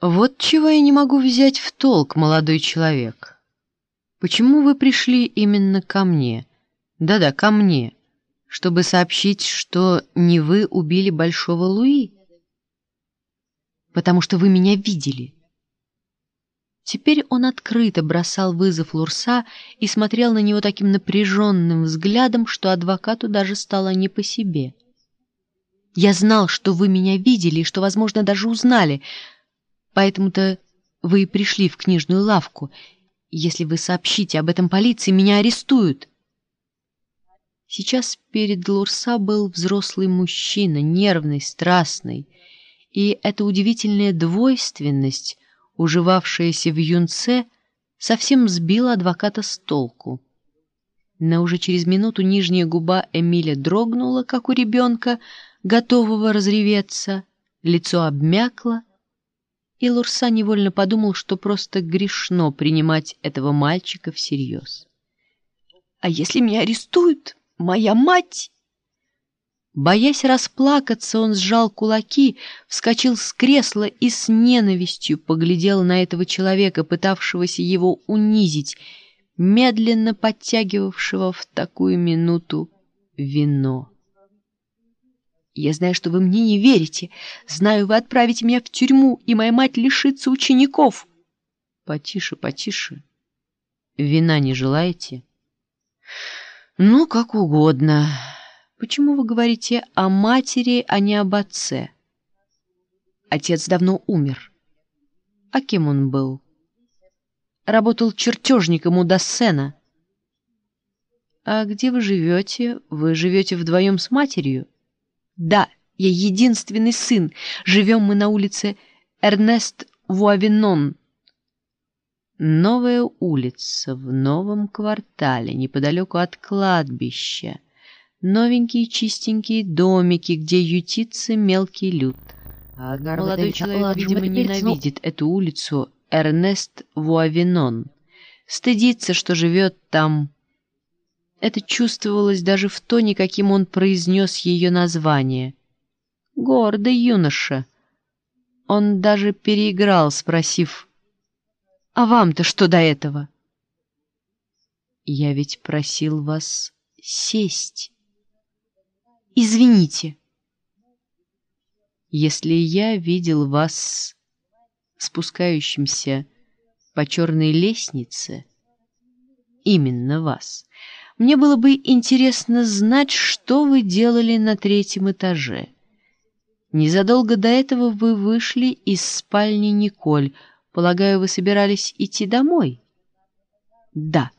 Вот чего я не могу взять в толк, молодой человек. Почему вы пришли именно ко мне? Да-да, ко мне, чтобы сообщить, что не вы убили Большого Луи? Потому что вы меня видели. Теперь он открыто бросал вызов Лурса и смотрел на него таким напряженным взглядом, что адвокату даже стало не по себе. «Я знал, что вы меня видели и что, возможно, даже узнали», Поэтому-то вы и пришли в книжную лавку. Если вы сообщите об этом полиции, меня арестуют. Сейчас перед Лурса был взрослый мужчина, нервный, страстный. И эта удивительная двойственность, уживавшаяся в юнце, совсем сбила адвоката с толку. Но уже через минуту нижняя губа Эмиля дрогнула, как у ребенка, готового разреветься, лицо обмякло, и Лурса невольно подумал, что просто грешно принимать этого мальчика всерьез. «А если меня арестуют? Моя мать!» Боясь расплакаться, он сжал кулаки, вскочил с кресла и с ненавистью поглядел на этого человека, пытавшегося его унизить, медленно подтягивавшего в такую минуту вино. Я знаю, что вы мне не верите. Знаю, вы отправите меня в тюрьму, и моя мать лишится учеников. Потише, потише. Вина не желаете? Ну, как угодно. Почему вы говорите о матери, а не об отце? Отец давно умер. А кем он был? Работал чертежником у Дассена. А где вы живете? Вы живете вдвоем с матерью? Да, я единственный сын. Живем мы на улице Эрнест Вуавинон. Новая улица в новом квартале, неподалеку от кладбища. Новенькие чистенькие домики, где ютится мелкий люд. А Молодой человек, видимо, ненавидит эту улицу Эрнест Вуавинон. Стыдится, что живет там это чувствовалось даже в тоне, каким он произнес ее название. «Гордый юноша». Он даже переиграл, спросив, «А вам-то что до этого?» «Я ведь просил вас сесть». «Извините». «Если я видел вас спускающимся по черной лестнице, именно вас, мне было бы интересно знать, что вы делали на третьем этаже. Незадолго до этого вы вышли из спальни Николь. Полагаю, вы собирались идти домой? Да.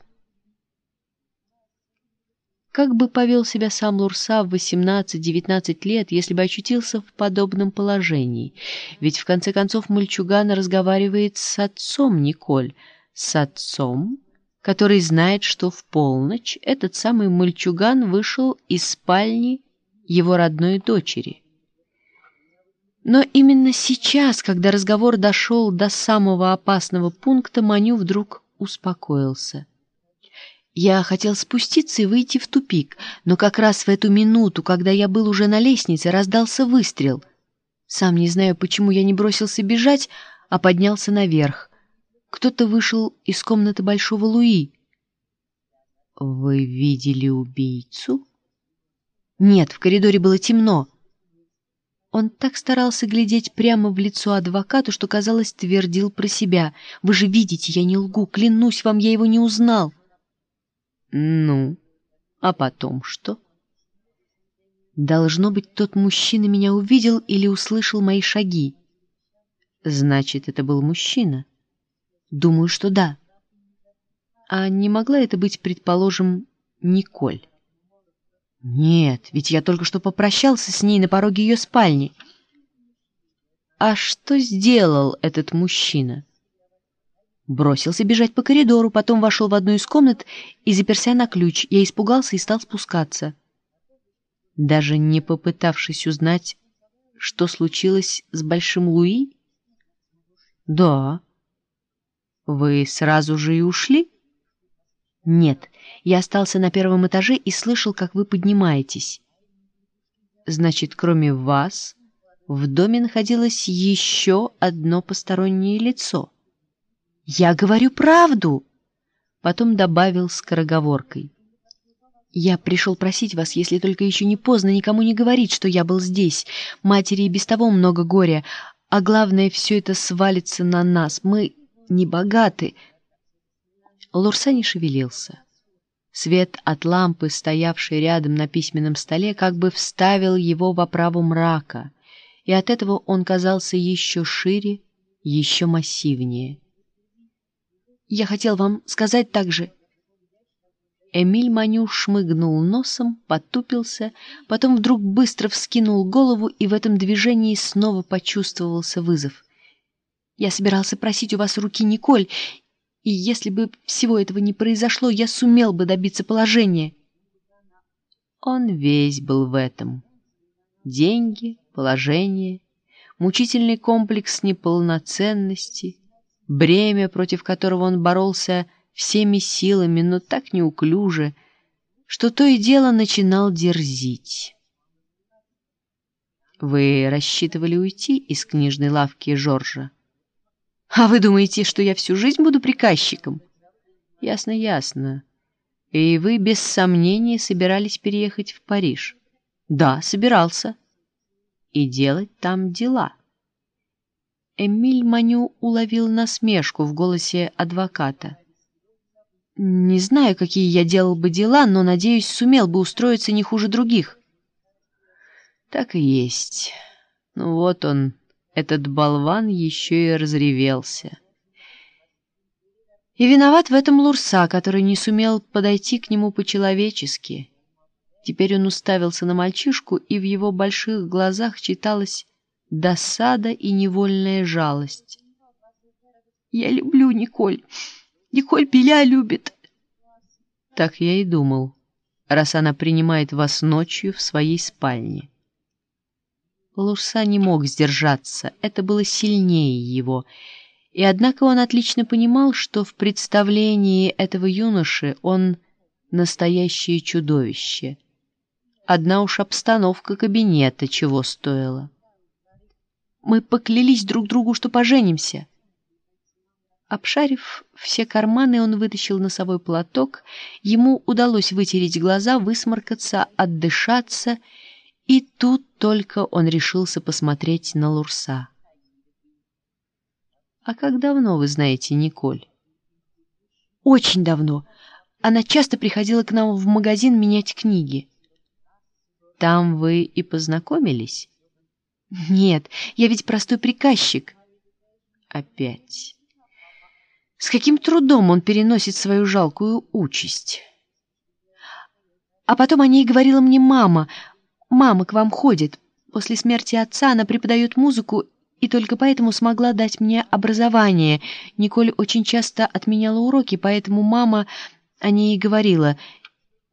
Как бы повел себя сам Лурса в 18-19 лет, если бы очутился в подобном положении? Ведь в конце концов мальчуган разговаривает с отцом Николь. С отцом? Который знает, что в полночь этот самый мальчуган вышел из спальни его родной дочери. Но именно сейчас, когда разговор дошел до самого опасного пункта, Маню вдруг успокоился. Я хотел спуститься и выйти в тупик, но как раз в эту минуту, когда я был уже на лестнице, раздался выстрел. Сам не знаю, почему я не бросился бежать, а поднялся наверх. Кто-то вышел из комнаты Большого Луи. «Вы видели убийцу?» «Нет, в коридоре было темно». Он так старался глядеть прямо в лицо адвокату, что, казалось, твердил про себя. «Вы же видите, я не лгу, клянусь вам, я его не узнал». «Ну, а потом что?» «Должно быть, тот мужчина меня увидел или услышал мои шаги». «Значит, это был мужчина?» Думаю, что да. А не могла это быть, предположим, Николь? Нет, ведь я только что попрощался с ней на пороге ее спальни. А что сделал этот мужчина? Бросился бежать по коридору, потом вошел в одну из комнат и заперся на ключ. Я испугался и стал спускаться. Даже не попытавшись узнать, что случилось с Большим Луи? Да. Вы сразу же и ушли? Нет, я остался на первом этаже и слышал, как вы поднимаетесь. Значит, кроме вас, в доме находилось еще одно постороннее лицо. «Я говорю правду!» Потом добавил скороговоркой. «Я пришел просить вас, если только еще не поздно, никому не говорить, что я был здесь. Матери и без того много горя, а главное, все это свалится на нас. Мы не богаты». Лурса не шевелился. Свет от лампы, стоявшей рядом на письменном столе, как бы вставил его в оправу мрака, и от этого он казался еще шире, еще массивнее. «Я хотел вам сказать также...» Эмиль Маню шмыгнул носом, потупился, потом вдруг быстро вскинул голову, и в этом движении снова почувствовался вызов. «Я собирался просить у вас руки Николь, и если бы всего этого не произошло, я сумел бы добиться положения. Он весь был в этом. Деньги, положение, мучительный комплекс неполноценности, бремя, против которого он боролся всеми силами, но так неуклюже, что то и дело начинал дерзить. «Вы рассчитывали уйти из книжной лавки Жоржа?» А вы думаете, что я всю жизнь буду приказчиком? Ясно, ясно. И вы без сомнения собирались переехать в Париж? Да, собирался. И делать там дела. Эмиль Маню уловил насмешку в голосе адвоката. «Не знаю, какие я делал бы дела, но, надеюсь, сумел бы устроиться не хуже других». «Так и есть. Ну вот он, этот болван еще и разревелся. И виноват в этом Лурса, который не сумел подойти к нему по-человечески. Теперь он уставился на мальчишку, и в его больших глазах читалась досада и невольная жалость. «Я люблю Николь. Николь Беля любит». Так я и думал, раз она принимает вас ночью в своей спальне. Лурса не мог сдержаться, это было сильнее его. И однако он отлично понимал, что в представлении этого юноши он настоящее чудовище. Одна уж обстановка кабинета чего стоила. «Мы поклялись друг другу, что поженимся». Обшарив все карманы, он вытащил носовой платок. Ему удалось вытереть глаза, высморкаться, отдышаться — и тут только он решился посмотреть на Лурса. «А как давно вы знаете Николь?» «Очень давно. Она часто приходила к нам в магазин менять книги». «Там вы и познакомились?» «Нет, я ведь простой приказчик». «Опять». С каким трудом он переносит свою жалкую участь. А потом о ней говорила мне мама. Мама к вам ходит. После смерти отца она преподает музыку и только поэтому смогла дать мне образование. Николь очень часто отменяла уроки, поэтому мама о ней говорила.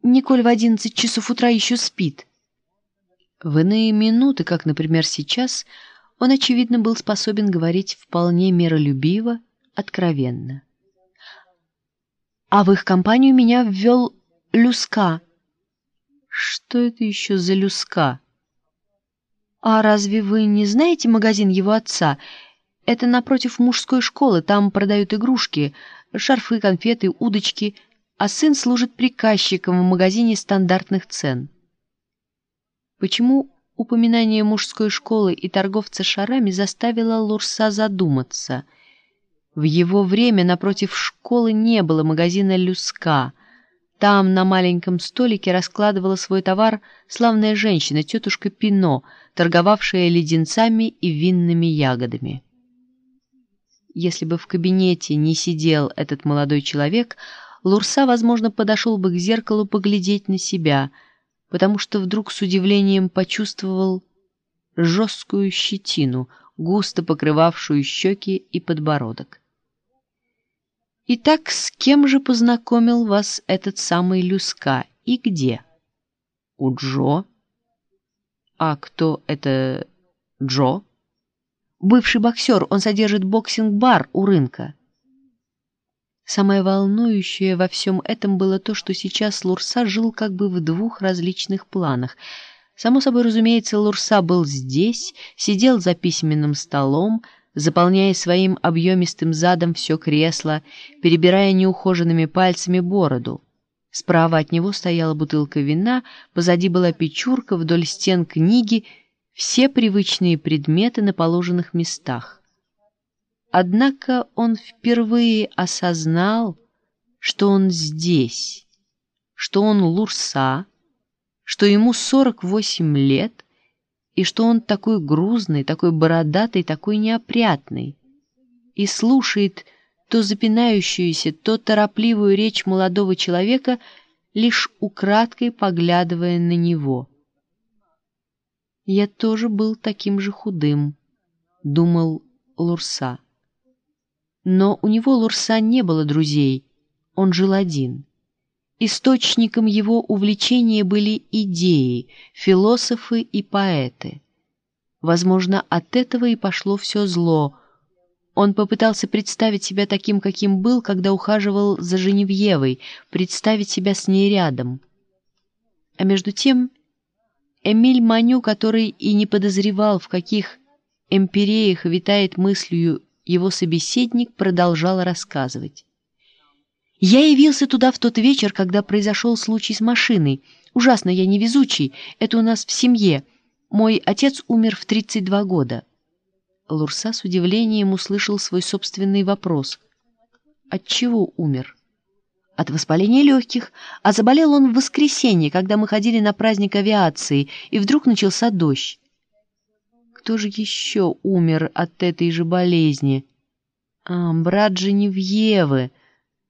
Николь в одиннадцать часов утра еще спит. В иные минуты, как, например, сейчас, он, очевидно, был способен говорить вполне миролюбиво, откровенно. А в их компанию меня ввел Люска — что это еще за люска? А разве вы не знаете магазин его отца? Это напротив мужской школы, там продают игрушки, шарфы, конфеты, удочки, а сын служит приказчиком в магазине стандартных цен. Почему упоминание мужской школы и торговца шарами заставило Лурса задуматься? В его время напротив школы не было магазина «Люска», там на маленьком столике раскладывала свой товар славная женщина, тетушка Пино, торговавшая леденцами и винными ягодами. Если бы в кабинете не сидел этот молодой человек, Лурса, возможно, подошел бы к зеркалу поглядеть на себя, потому что вдруг с удивлением почувствовал жесткую щетину, густо покрывавшую щеки и подбородок. Итак, с кем же познакомил вас этот самый Люска и где? У Джо. А кто это Джо? Бывший боксер, он содержит боксинг-бар у рынка. Самое волнующее во всем этом было то, что сейчас Лурса жил как бы в двух различных планах. Само собой разумеется, Лурса был здесь, сидел за письменным столом, заполняя своим объемистым задом все кресло, перебирая неухоженными пальцами бороду. Справа от него стояла бутылка вина, позади была печурка, вдоль стен книги, все привычные предметы на положенных местах. Однако он впервые осознал, что он здесь, что он Лурса, что ему 48 лет, и что он такой грузный, такой бородатый, такой неопрятный, и слушает то запинающуюся, то торопливую речь молодого человека, лишь украдкой поглядывая на него. «Я тоже был таким же худым», — думал Лурса. Но у него Лурса не было друзей, он жил один. Источником его увлечения были идеи, философы и поэты. Возможно, от этого и пошло все зло — он попытался представить себя таким, каким был, когда ухаживал за Женевьевой, представить себя с ней рядом. А между тем Эмиль Маню, который и не подозревал, в каких эмпиреях витает мыслью его собеседник, продолжал рассказывать. «Я явился туда в тот вечер, когда произошел случай с машиной. Ужасно я невезучий, это у нас в семье. Мой отец умер в 32 года». Лурса с удивлением услышал свой собственный вопрос. От чего умер? От воспаления легких, а заболел он в воскресенье, когда мы ходили на праздник авиации, и вдруг начался дождь. Кто же еще умер от этой же болезни? А, брат Женевьевы.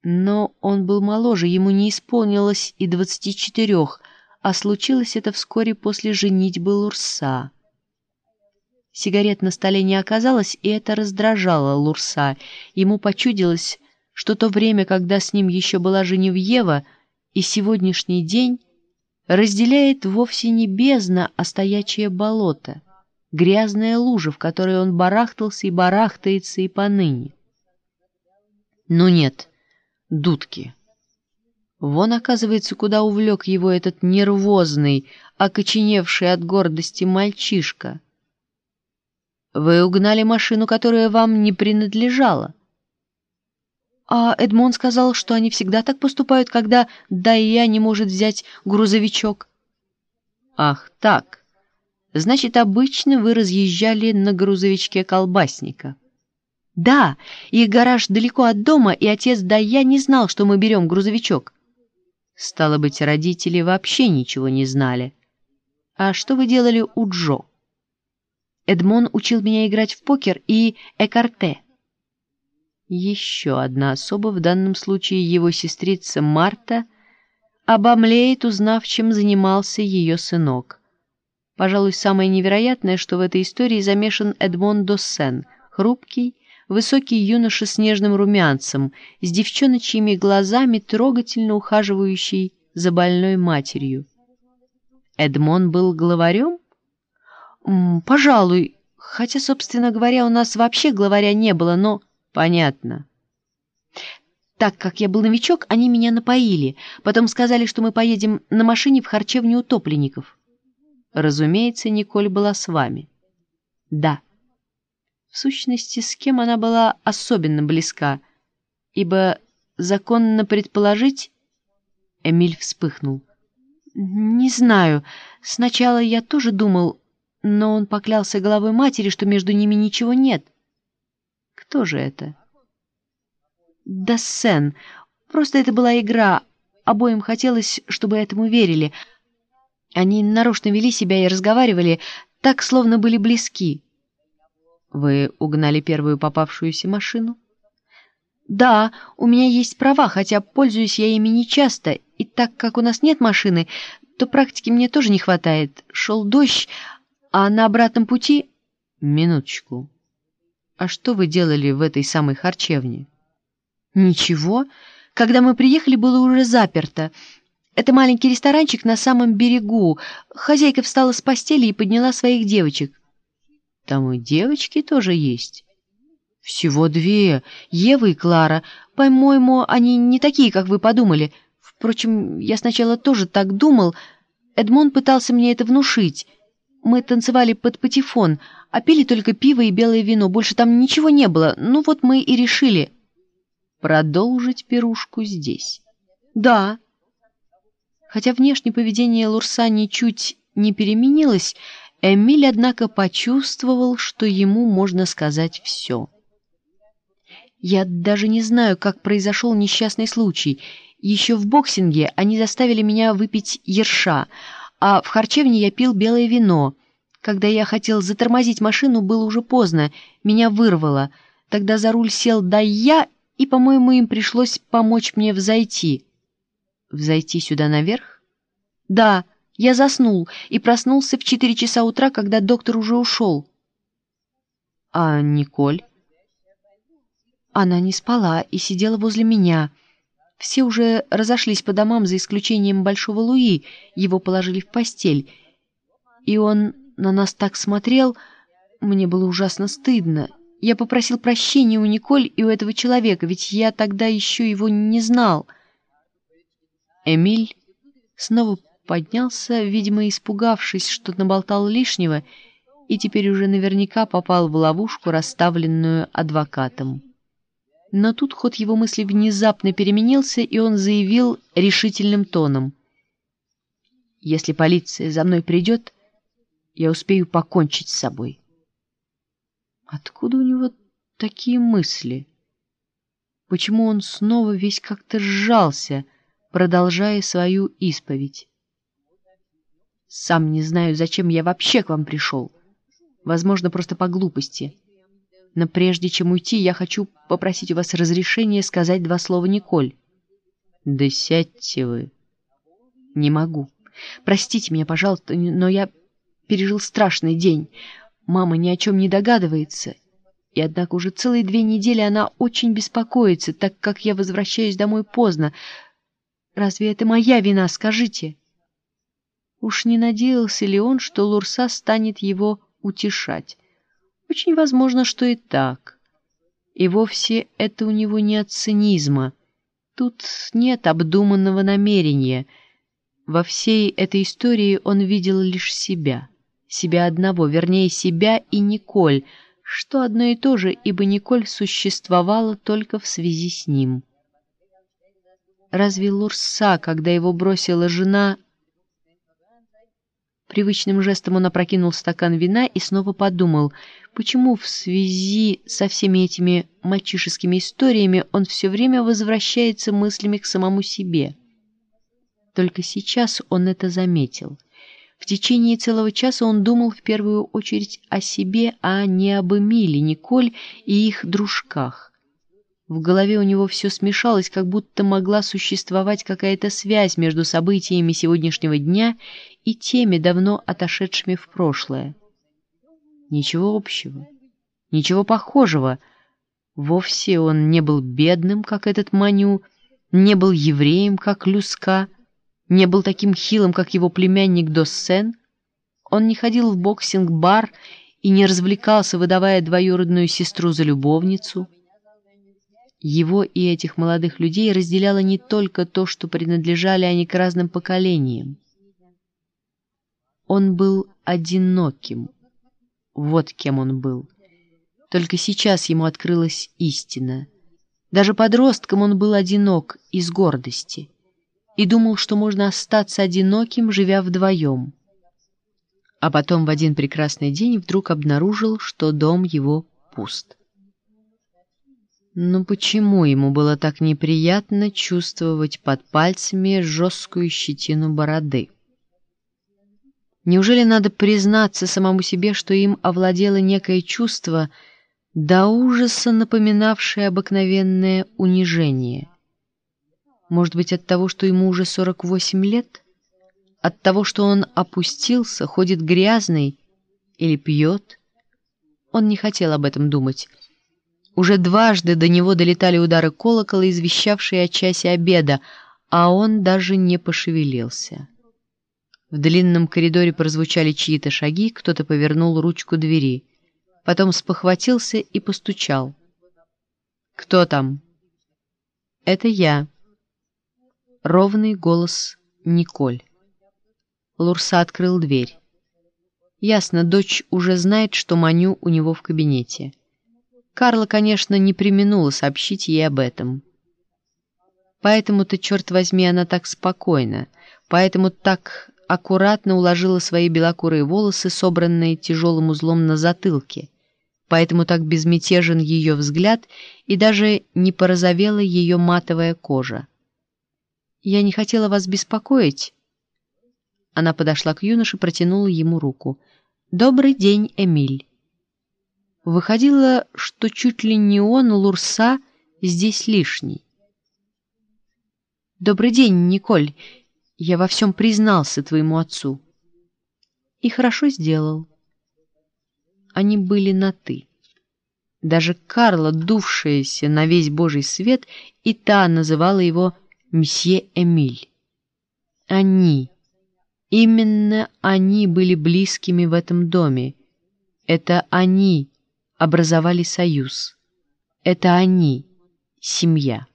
Но он был моложе, ему не исполнилось и двадцати четырех, а случилось это вскоре после женитьбы Лурса. Сигарет на столе не оказалось, и это раздражало Лурса. Ему почудилось, что то время, когда с ним еще была Женевьева, и сегодняшний день разделяет вовсе не бездна, а стоячее болото, грязная лужа, в которой он барахтался и барахтается и поныне. Ну нет, дудки. Вон, оказывается, куда увлек его этот нервозный, окоченевший от гордости мальчишка — вы угнали машину, которая вам не принадлежала. А Эдмон сказал, что они всегда так поступают, когда Дайя не может взять грузовичок. Ах, так. Значит, обычно вы разъезжали на грузовичке колбасника. Да, их гараж далеко от дома, и отец Дайя не знал, что мы берем грузовичок. Стало быть, родители вообще ничего не знали. А что вы делали у Джо? Эдмон учил меня играть в покер и экарте. Еще одна особа, в данном случае его сестрица Марта, обомлеет, узнав, чем занимался ее сынок. Пожалуй, самое невероятное, что в этой истории замешан Эдмон Доссен, хрупкий, высокий юноша с нежным румянцем, с девчоночьими глазами, трогательно ухаживающий за больной матерью. Эдмон был главарем? «Пожалуй. Хотя, собственно говоря, у нас вообще главаря не было, но...» «Понятно». Так как я был новичок, они меня напоили. Потом сказали, что мы поедем на машине в харчевню утопленников. Разумеется, Николь была с вами. Да. В сущности, с кем она была особенно близка, ибо законно предположить... Эмиль вспыхнул. «Не знаю. Сначала я тоже думал, но он поклялся головой матери, что между ними ничего нет. Кто же это? Да Сен. Просто это была игра. Обоим хотелось, чтобы этому верили. Они нарочно вели себя и разговаривали, так, словно были близки. Вы угнали первую попавшуюся машину? Да, у меня есть права, хотя пользуюсь я ими нечасто, и так как у нас нет машины, то практики мне тоже не хватает. Шел дождь, а на обратном пути... Минуточку. А что вы делали в этой самой харчевне? Ничего. Когда мы приехали, было уже заперто. Это маленький ресторанчик на самом берегу. Хозяйка встала с постели и подняла своих девочек. Там и девочки тоже есть. Всего две. Ева и Клара. По-моему, они не такие, как вы подумали. Впрочем, я сначала тоже так думал, Эдмон пытался мне это внушить. Мы танцевали под патефон, а пили только пиво и белое вино. Больше там ничего не было. Ну вот мы и решили продолжить пирушку здесь. Да. Хотя внешнее поведение Лурса ничуть не переменилось, Эмиль, однако, почувствовал, что ему можно сказать все. Я даже не знаю, как произошел несчастный случай. Еще в боксинге они заставили меня выпить ерша, а в харчевне я пил белое вино. Когда я хотел затормозить машину, было уже поздно, меня вырвало. Тогда за руль сел да я, и, по-моему, им пришлось помочь мне взойти. Взойти сюда наверх? Да, я заснул и проснулся в четыре часа утра, когда доктор уже ушел. А Николь? Она не спала и сидела возле меня. Все уже разошлись по домам, за исключением Большого Луи, его положили в постель. И он на нас так смотрел, мне было ужасно стыдно. Я попросил прощения у Николь и у этого человека, ведь я тогда еще его не знал. Эмиль снова поднялся, видимо, испугавшись, что наболтал лишнего, и теперь уже наверняка попал в ловушку, расставленную адвокатом. Но тут ход его мысли внезапно переменился, и он заявил решительным тоном. «Если полиция за мной придет, я успею покончить с собой». Откуда у него такие мысли? Почему он снова весь как-то сжался, продолжая свою исповедь? Сам не знаю, зачем я вообще к вам пришел. Возможно, просто по глупости. Но прежде чем уйти, я хочу попросить у вас разрешения сказать два слова Николь. Да сядьте вы. Не могу. Простите меня, пожалуйста, но я пережил страшный день. Мама ни о чем не догадывается. И однако уже целые две недели она очень беспокоится, так как я возвращаюсь домой поздно. Разве это моя вина, скажите?» Уж не надеялся ли он, что Лурса станет его утешать? Очень возможно, что и так. И вовсе это у него не от цинизма. Тут нет обдуманного намерения. Во всей этой истории он видел лишь себя. Себя одного, вернее, себя и Николь, что одно и то же, ибо Николь существовала только в связи с ним. Разве Лурса, когда его бросила жена, Привычным жестом он опрокинул стакан вина и снова подумал, почему в связи со всеми этими мальчишескими историями он все время возвращается мыслями к самому себе. Только сейчас он это заметил. В течение целого часа он думал в первую очередь о себе, а не об Эмиле, Николь и их дружках. В голове у него все смешалось, как будто могла существовать какая-то связь между событиями сегодняшнего дня и теми, давно отошедшими в прошлое. Ничего общего, ничего похожего. Вовсе он не был бедным, как этот Маню, не был евреем, как Люска, не был таким хилым, как его племянник Доссен. Он не ходил в боксинг-бар и не развлекался, выдавая двоюродную сестру за любовницу — его и этих молодых людей разделяло не только то, что принадлежали они к разным поколениям. Он был одиноким. Вот кем он был. Только сейчас ему открылась истина. Даже подростком он был одинок из гордости и думал, что можно остаться одиноким, живя вдвоем. А потом в один прекрасный день вдруг обнаружил, что дом его пуст. Но почему ему было так неприятно чувствовать под пальцами жесткую щетину бороды? Неужели надо признаться самому себе, что им овладело некое чувство, до ужаса напоминавшее обыкновенное унижение? Может быть, от того, что ему уже 48 лет? От того, что он опустился, ходит грязный или пьет? Он не хотел об этом думать. Уже дважды до него долетали удары колокола, извещавшие о часе обеда, а он даже не пошевелился. В длинном коридоре прозвучали чьи-то шаги, кто-то повернул ручку двери. Потом спохватился и постучал. «Кто там?» «Это я». Ровный голос Николь. Лурса открыл дверь. Ясно, дочь уже знает, что Маню у него в кабинете. Карла, конечно, не применула сообщить ей об этом. Поэтому-то, черт возьми, она так спокойна, поэтому так аккуратно уложила свои белокурые волосы, собранные тяжелым узлом на затылке, поэтому так безмятежен ее взгляд и даже не порозовела ее матовая кожа. «Я не хотела вас беспокоить». Она подошла к юноше, протянула ему руку. «Добрый день, Эмиль». Выходило, что чуть ли не он, Лурса, здесь лишний. «Добрый день, Николь. Я во всем признался твоему отцу». И хорошо сделал. Они были на «ты». Даже Карла, дувшаяся на весь божий свет, и та называла его «Мсье Эмиль». Они, именно они были близкими в этом доме. Это они образовали союз. Это они, семья.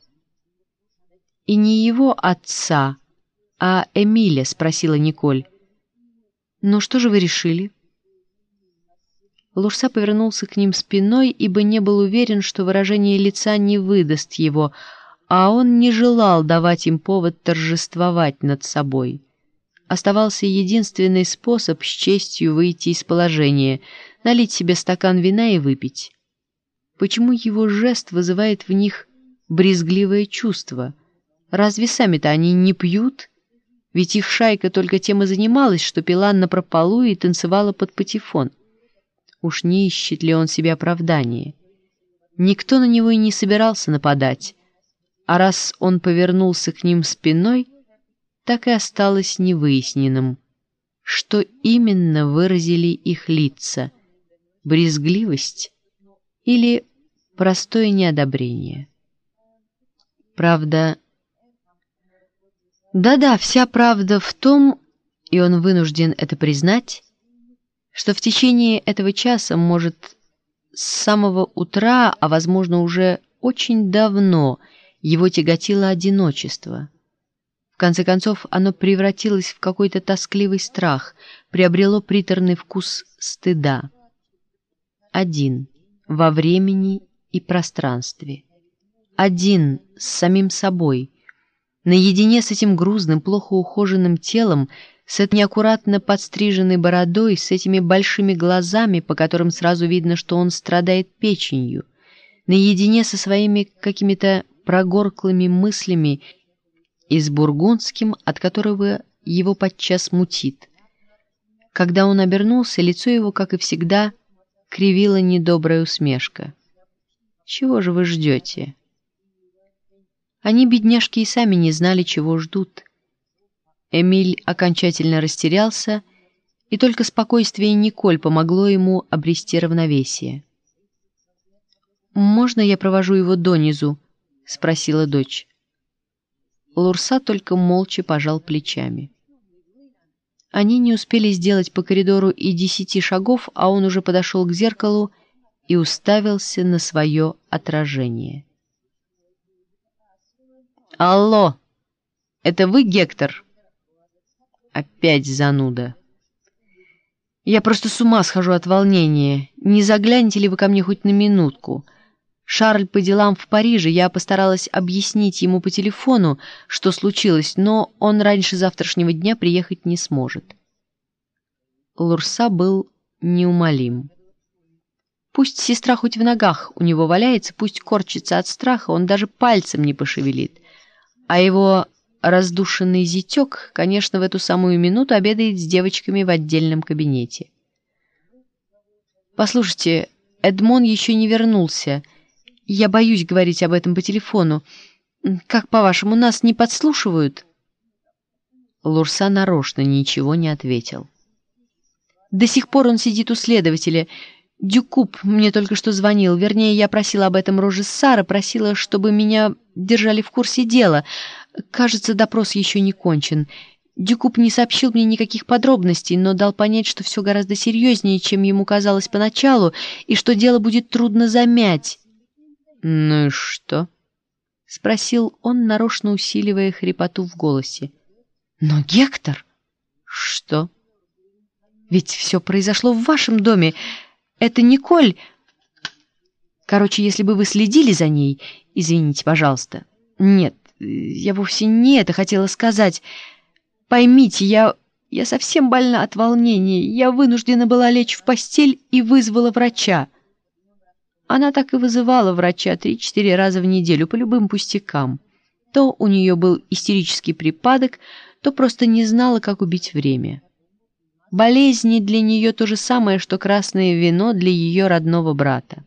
«И не его отца, а Эмиля?» — спросила Николь. «Ну что же вы решили?» Лурса повернулся к ним спиной, ибо не был уверен, что выражение лица не выдаст его, а он не желал давать им повод торжествовать над собой. Оставался единственный способ с честью выйти из положения — налить себе стакан вина и выпить. Почему его жест вызывает в них брезгливое чувство? Разве сами-то они не пьют? Ведь их шайка только тем и занималась, что пила напропалу и танцевала под патефон. Уж не ищет ли он себе оправдание? Никто на него и не собирался нападать, а раз он повернулся к ним спиной, так и осталось невыясненным, что именно выразили их лица — брезгливость или простое неодобрение. Правда, да-да, вся правда в том, и он вынужден это признать, что в течение этого часа, может, с самого утра, а, возможно, уже очень давно, его тяготило одиночество. В конце концов, оно превратилось в какой-то тоскливый страх, приобрело приторный вкус стыда. Один, во времени и пространстве. Один, с самим собой, наедине с этим грузным, плохо ухоженным телом, с этой неаккуратно подстриженной бородой, с этими большими глазами, по которым сразу видно, что он страдает печенью, наедине со своими какими-то прогорклыми мыслями и с бургундским, от которого его подчас мутит. Когда он обернулся, лицо его, как и всегда, кривила недобрая усмешка. «Чего же вы ждете?» Они, бедняжки, и сами не знали, чего ждут. Эмиль окончательно растерялся, и только спокойствие Николь помогло ему обрести равновесие. «Можно я провожу его донизу?» — спросила дочь. Лурса только молча пожал плечами. Они не успели сделать по коридору и десяти шагов, а он уже подошел к зеркалу и уставился на свое отражение. «Алло! Это вы, Гектор?» Опять зануда. Я просто с ума схожу от волнения. Не заглянете ли вы ко мне хоть на минутку? Шарль по делам в Париже, я постаралась объяснить ему по телефону, что случилось, но он раньше завтрашнего дня приехать не сможет. Лурса был неумолим. Пусть сестра хоть в ногах у него валяется, пусть корчится от страха, он даже пальцем не пошевелит. А его раздушенный зятек, конечно, в эту самую минуту обедает с девочками в отдельном кабинете. «Послушайте, Эдмон еще не вернулся. Я боюсь говорить об этом по телефону. Как, по-вашему, нас не подслушивают?» Лурса нарочно ничего не ответил. «До сих пор он сидит у следователя. Дюкуб мне только что звонил. Вернее, я просила об этом Рожи Сара, просила, чтобы меня держали в курсе дела». Кажется, допрос еще не кончен. Дюкуб не сообщил мне никаких подробностей, но дал понять, что все гораздо серьезнее, чем ему казалось поначалу, и что дело будет трудно замять. «Ну и что?» — спросил он, нарочно усиливая хрипоту в голосе. «Но, Гектор, Что? Ведь все произошло в вашем доме. Это Николь... Короче, если бы вы следили за ней... Извините, пожалуйста. Нет, я вовсе не это хотела сказать. Поймите, я... Я совсем больна от волнения. Я вынуждена была лечь в постель и вызвала врача. Она так и вызывала врача три-четыре раза в неделю по любым пустякам. То у нее был истерический припадок, то просто не знала, как убить время. Болезни для нее то же самое, что красное вино для ее родного брата.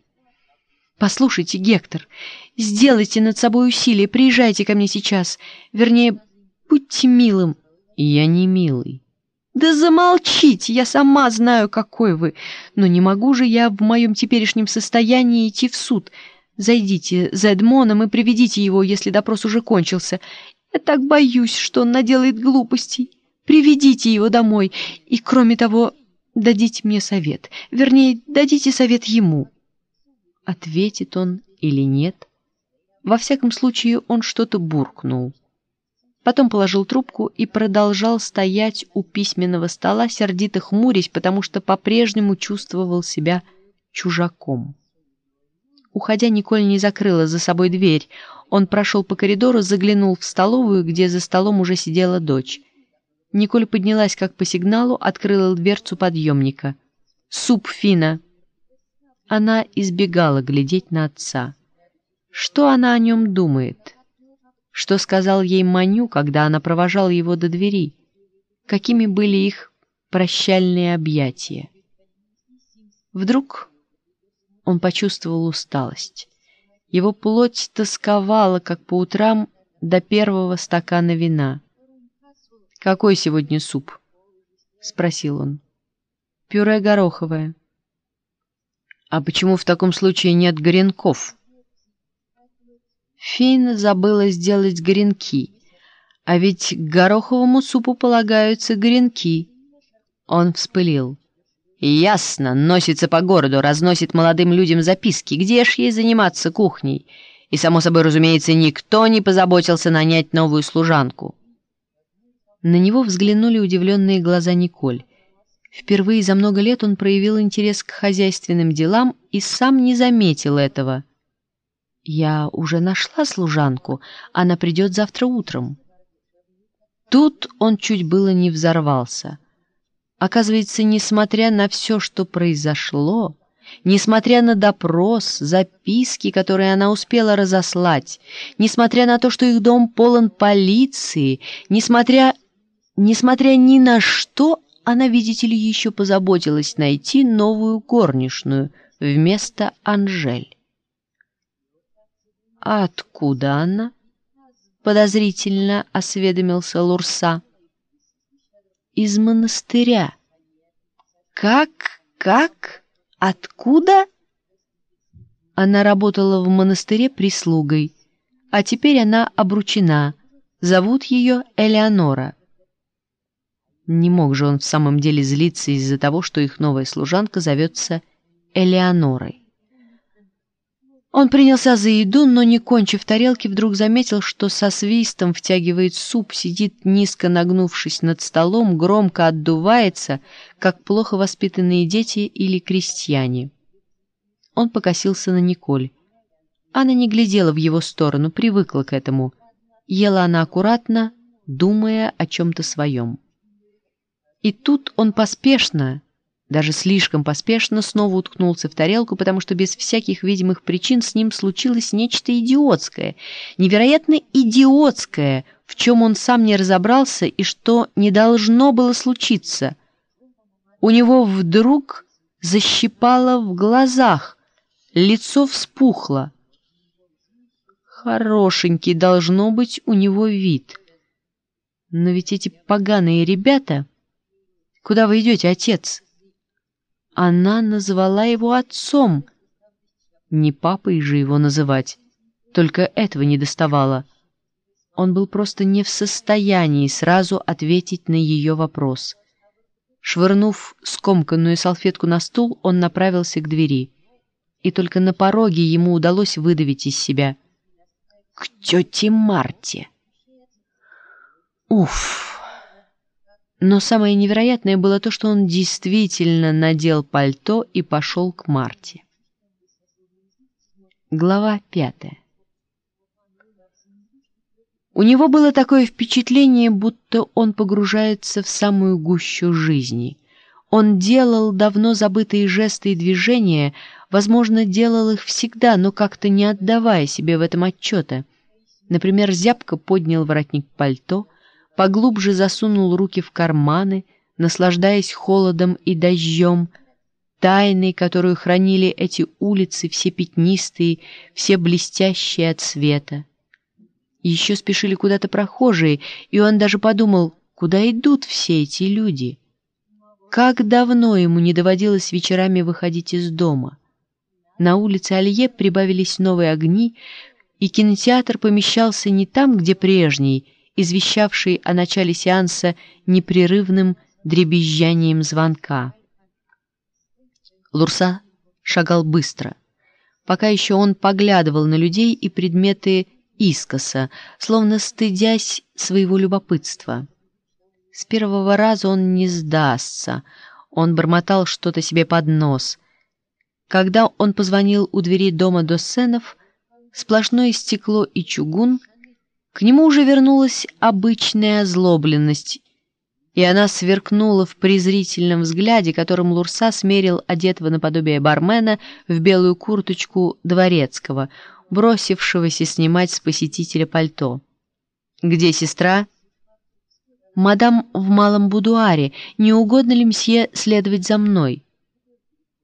«Послушайте, Гектор, сделайте над собой усилие, приезжайте ко мне сейчас. Вернее, будьте милым». «Я не милый». «Да замолчите, я сама знаю, какой вы. Но не могу же я в моем теперешнем состоянии идти в суд. Зайдите за Эдмоном и приведите его, если допрос уже кончился. Я так боюсь, что он наделает глупостей. Приведите его домой. И, кроме того, дадите мне совет. Вернее, дадите совет ему». Ответит он или нет? Во всяком случае, он что-то буркнул. Потом положил трубку и продолжал стоять у письменного стола, сердито хмурясь, потому что по-прежнему чувствовал себя чужаком. Уходя, Николь не закрыла за собой дверь. Он прошел по коридору, заглянул в столовую, где за столом уже сидела дочь. Николь поднялась как по сигналу, открыла дверцу подъемника. «Суп, Фина!» Она избегала глядеть на отца. Что она о нем думает? Что сказал ей Маню, когда она провожала его до двери? Какими были их прощальные объятия? Вдруг он почувствовал усталость. Его плоть тосковала, как по утрам, до первого стакана вина. «Какой сегодня суп?» — спросил он. «Пюре гороховое». «А почему в таком случае нет горенков?» Фин забыла сделать горенки, а ведь к гороховому супу полагаются горенки. Он вспылил. «Ясно, носится по городу, разносит молодым людям записки. Где ж ей заниматься кухней?» И, само собой, разумеется, никто не позаботился нанять новую служанку. На него взглянули удивленные глаза Николь. Впервые за много лет он проявил интерес к хозяйственным делам и сам не заметил этого. «Я уже нашла служанку, она придет завтра утром». Тут он чуть было не взорвался. Оказывается, несмотря на все, что произошло, несмотря на допрос, записки, которые она успела разослать, несмотря на то, что их дом полон полиции, несмотря... несмотря ни на что, она, видите ли, еще позаботилась найти новую горничную вместо Анжель. «А откуда она?» — подозрительно осведомился Лурса. «Из монастыря». «Как? Как? Откуда?» Она работала в монастыре прислугой, а теперь она обручена. Зовут ее Элеонора. Не мог же он в самом деле злиться из-за того, что их новая служанка зовется Элеонорой. Он принялся за еду, но, не кончив тарелки, вдруг заметил, что со свистом втягивает суп, сидит низко нагнувшись над столом, громко отдувается, как плохо воспитанные дети или крестьяне. Он покосился на Николь. Она не глядела в его сторону, привыкла к этому. Ела она аккуратно, думая о чем-то своем. И тут он поспешно, даже слишком поспешно, снова уткнулся в тарелку, потому что без всяких видимых причин с ним случилось нечто идиотское, невероятно идиотское, в чем он сам не разобрался и что не должно было случиться. У него вдруг защипало в глазах, лицо вспухло. Хорошенький должно быть у него вид. Но ведь эти поганые ребята... Куда вы идете, отец?» Она назвала его отцом. Не папой же его называть. Только этого не доставало. Он был просто не в состоянии сразу ответить на ее вопрос. Швырнув скомканную салфетку на стул, он направился к двери. И только на пороге ему удалось выдавить из себя. «К тете Марте!» «Уф!» Но самое невероятное было то, что он действительно надел пальто и пошел к Марте. Глава пятая. У него было такое впечатление, будто он погружается в самую гущу жизни. Он делал давно забытые жесты и движения, возможно, делал их всегда, но как-то не отдавая себе в этом отчета. Например, зябко поднял воротник пальто, поглубже засунул руки в карманы, наслаждаясь холодом и дождем — тайной, которую хранили эти улицы, все пятнистые, все блестящие от света. Еще спешили куда-то прохожие, и он даже подумал, куда идут все эти люди. Как давно ему не доводилось вечерами выходить из дома. На улице Алье прибавились новые огни, и кинотеатр помещался не там, где прежний, извещавший о начале сеанса непрерывным дребезжанием звонка. Лурса шагал быстро. Пока еще он поглядывал на людей и предметы искоса, словно стыдясь своего любопытства. С первого раза он не сдастся. Он бормотал что-то себе под нос. Когда он позвонил у двери дома Доссенов, сплошное стекло и чугун, к нему уже вернулась обычная озлобленность и она сверкнула в презрительном взгляде, которым Лурса смерил одетого наподобие бармена в белую курточку дворецкого, бросившегося снимать с посетителя пальто. «Где сестра?» «Мадам в малом будуаре. Не угодно ли мсье следовать за мной?»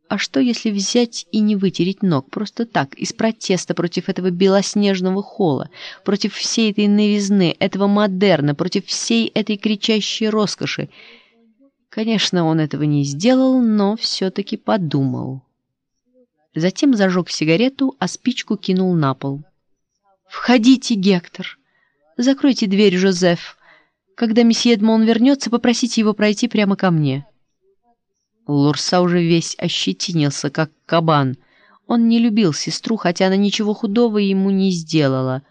А что, если взять и не вытереть ног, просто так, из протеста против этого белоснежного холла, против всей этой новизны, этого модерна, против всей этой кричащей роскоши? Конечно, он этого не сделал, но все-таки подумал. Затем зажег сигарету, а спичку кинул на пол. «Входите, Гектор! Закройте дверь, Жозеф! Когда месье Эдмон вернется, попросите его пройти прямо ко мне». Лурса уже весь ощетинился, как кабан. Он не любил сестру, хотя она ничего худого ему не сделала.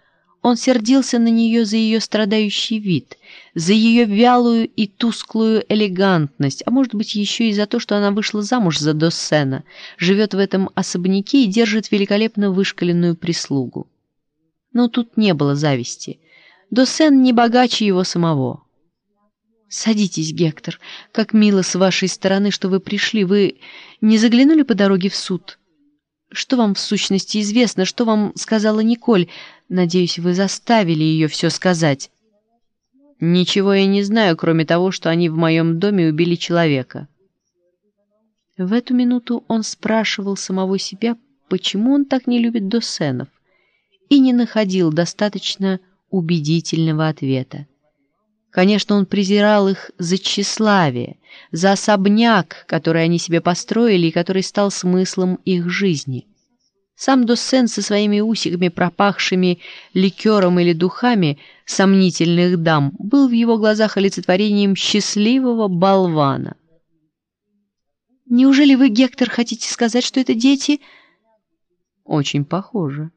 Он сердился на нее за ее страдающий вид, за ее вялую и тусклую элегантность, а может быть еще и за то, что она вышла замуж за Доссена, живет в этом особняке и держит великолепно вышкаленную прислугу. Но тут не было зависти. Доссен не богаче его самого. «Садитесь, Гектор. Как мило с вашей стороны, что вы пришли. Вы не заглянули по дороге в суд? Что вам в сущности известно? Что вам сказала Николь? Надеюсь, вы заставили ее все сказать». «Ничего я не знаю, кроме того, что они в моем доме убили человека». В эту минуту он спрашивал самого себя, почему он так не любит Досенов, и не находил достаточно убедительного ответа. Конечно, он презирал их за тщеславие, за особняк, который они себе построили и который стал смыслом их жизни. Сам Доссен со своими усиками, пропахшими ликером или духами сомнительных дам, был в его глазах олицетворением счастливого болвана. «Неужели вы, Гектор, хотите сказать, что это дети?» «Очень похоже».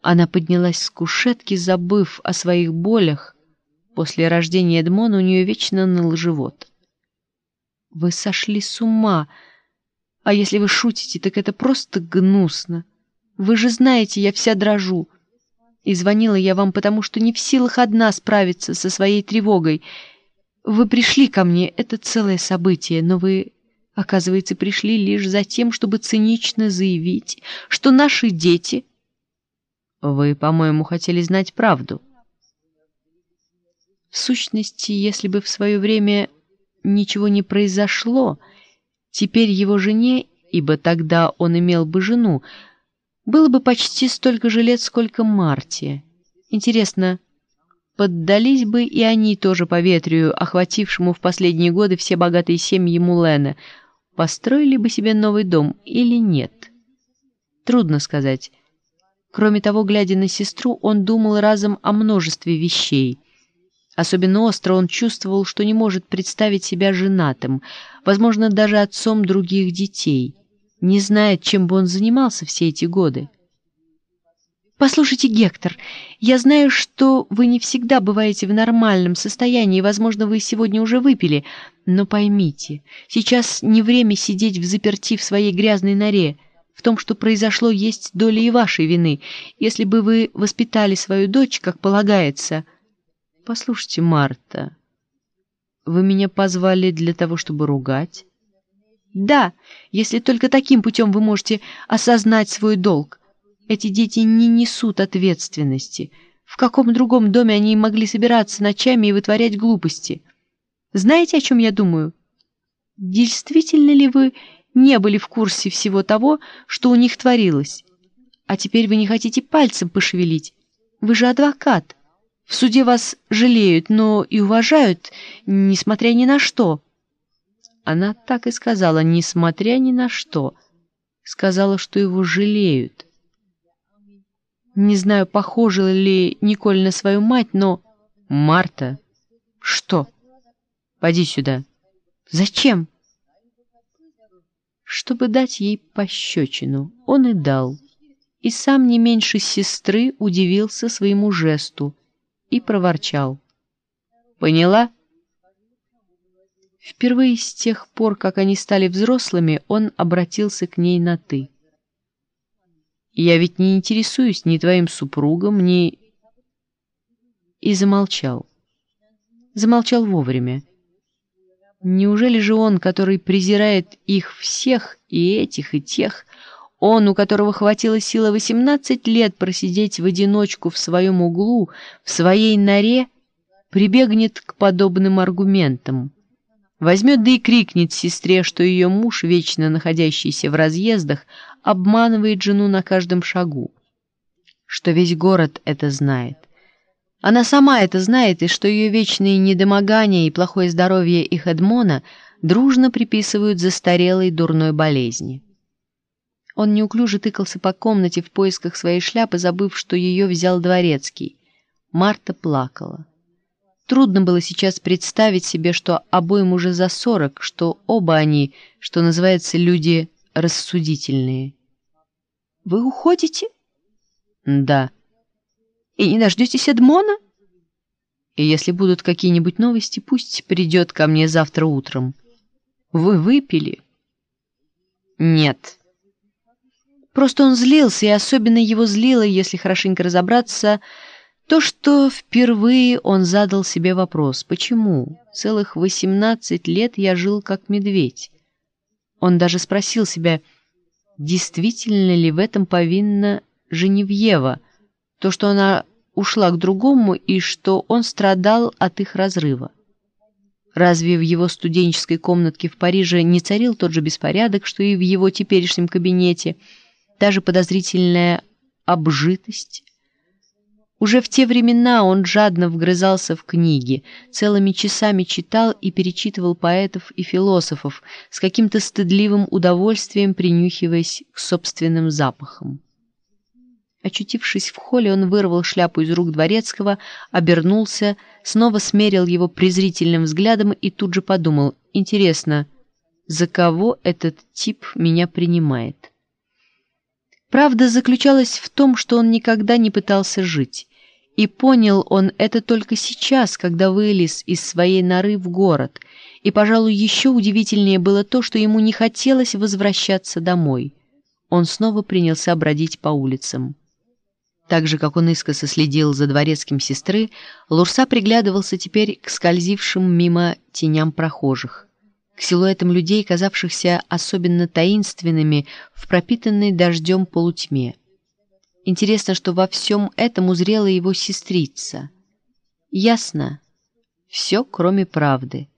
Она поднялась с кушетки, забыв о своих болях, После рождения Эдмона у нее вечно ныл живот. «Вы сошли с ума! А если вы шутите, так это просто гнусно! Вы же знаете, я вся дрожу!» И звонила я вам, потому что не в силах одна справиться со своей тревогой. Вы пришли ко мне, это целое событие, но вы, оказывается, пришли лишь за тем, чтобы цинично заявить, что наши дети... Вы, по-моему, хотели знать правду. В сущности, если бы в свое время ничего не произошло, теперь его жене, ибо тогда он имел бы жену, было бы почти столько же лет, сколько Марте. Интересно, поддались бы и они тоже по ветрию, охватившему в последние годы все богатые семьи Мулена, построили бы себе новый дом или нет? Трудно сказать. Кроме того, глядя на сестру, он думал разом о множестве вещей — Особенно остро он чувствовал, что не может представить себя женатым, возможно, даже отцом других детей, не знает, чем бы он занимался все эти годы. «Послушайте, Гектор, я знаю, что вы не всегда бываете в нормальном состоянии, возможно, вы сегодня уже выпили, но поймите, сейчас не время сидеть в заперти в своей грязной норе. В том, что произошло, есть доля и вашей вины. Если бы вы воспитали свою дочь, как полагается...» «Послушайте, Марта, вы меня позвали для того, чтобы ругать?» «Да, если только таким путем вы можете осознать свой долг. Эти дети не несут ответственности. В каком другом доме они могли собираться ночами и вытворять глупости? Знаете, о чем я думаю? Действительно ли вы не были в курсе всего того, что у них творилось? А теперь вы не хотите пальцем пошевелить? Вы же адвокат. В суде вас жалеют, но и уважают, несмотря ни на что. Она так и сказала, несмотря ни на что. Сказала, что его жалеют. Не знаю, похожа ли Николь на свою мать, но... Марта. Что? Поди сюда. Зачем? Чтобы дать ей пощечину. Он и дал. И сам не меньше сестры удивился своему жесту и проворчал. Поняла? Впервые с тех пор, как они стали взрослыми, он обратился к ней на «ты». Я ведь не интересуюсь ни твоим супругом, ни...» И замолчал. Замолчал вовремя. Неужели же он, который презирает их всех, и этих, и тех, он, у которого хватило силы восемнадцать лет просидеть в одиночку в своем углу, в своей норе, прибегнет к подобным аргументам? Возьмет да и крикнет сестре, что ее муж, вечно находящийся в разъездах, обманывает жену на каждом шагу. Что весь город это знает. Она сама это знает, и что ее вечные недомогания и плохое здоровье их Эдмона дружно приписывают застарелой дурной болезни. Он неуклюже тыкался по комнате в поисках своей шляпы, забыв, что ее взял дворецкий. Марта плакала. Трудно было сейчас представить себе, что обоим уже за сорок, что оба они, что называется, люди рассудительные. «Вы уходите?» «Да». «И не дождетесь Эдмона?» «И если будут какие-нибудь новости, пусть придет ко мне завтра утром». «Вы выпили?» «Нет». Просто он злился, и особенно его злило, если хорошенько разобраться, то, что впервые он задал себе вопрос, почему целых восемнадцать лет я жил как медведь. Он даже спросил себя, действительно ли в этом повинна Женевьева, то, что она ушла к другому и что он страдал от их разрыва. Разве в его студенческой комнатке в Париже не царил тот же беспорядок, что и в его теперешнем кабинете, даже подозрительная обжитость? Уже в те времена он жадно вгрызался в книги, целыми часами читал и перечитывал поэтов и философов, с каким-то стыдливым удовольствием принюхиваясь к собственным запахам. Очутившись в холле, он вырвал шляпу из рук дворецкого, обернулся, снова смерил его презрительным взглядом и тут же подумал, интересно, за кого этот тип меня принимает? Правда заключалась в том, что он никогда не пытался жить. И понял он это только сейчас, когда вылез из своей норы в город. И, пожалуй, еще удивительнее было то, что ему не хотелось возвращаться домой. Он снова принялся бродить по улицам. Так же, как он искоса следил за дворецким сестры, Лурса приглядывался теперь к скользившим мимо теням прохожих, к силуэтам людей, казавшихся особенно таинственными в пропитанной дождем полутьме. Интересно, что во всем этом узрела его сестрица. Ясно. Все, кроме правды.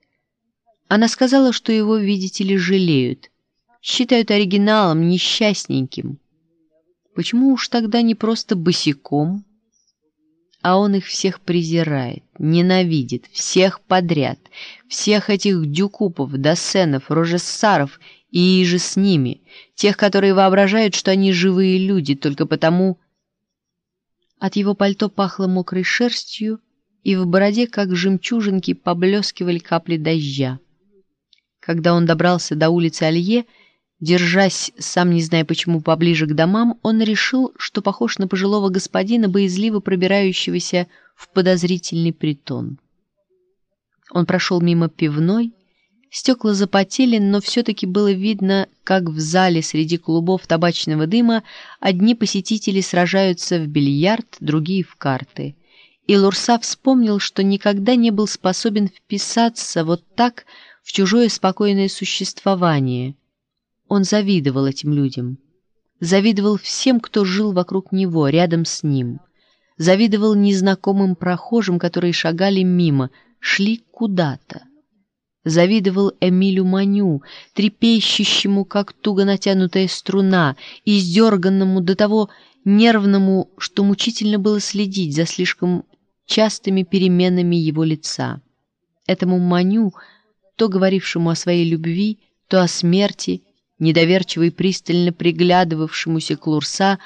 Она сказала, что его, видите ли, жалеют. Считают оригиналом, несчастненьким. Почему уж тогда не просто босиком? А он их всех презирает, ненавидит, всех подряд, всех этих дюкупов, досенов, рожессаров и же с ними, тех, которые воображают, что они живые люди, только потому... От его пальто пахло мокрой шерстью, и в бороде, как жемчужинки, поблескивали капли дождя. Когда он добрался до улицы Алье, Держась, сам не зная почему, поближе к домам, он решил, что похож на пожилого господина, боязливо пробирающегося в подозрительный притон. Он прошел мимо пивной, стекла запотели, но все-таки было видно, как в зале среди клубов табачного дыма одни посетители сражаются в бильярд, другие в карты. И Лурса вспомнил, что никогда не был способен вписаться вот так в чужое спокойное существование — он завидовал этим людям. Завидовал всем, кто жил вокруг него, рядом с ним. Завидовал незнакомым прохожим, которые шагали мимо, шли куда-то. Завидовал Эмилю Маню, трепещущему, как туго натянутая струна, издерганному до того нервному, что мучительно было следить за слишком частыми переменами его лица. Этому Маню, то говорившему о своей любви, то о смерти, недоверчиво пристально приглядывавшемуся к Лурса,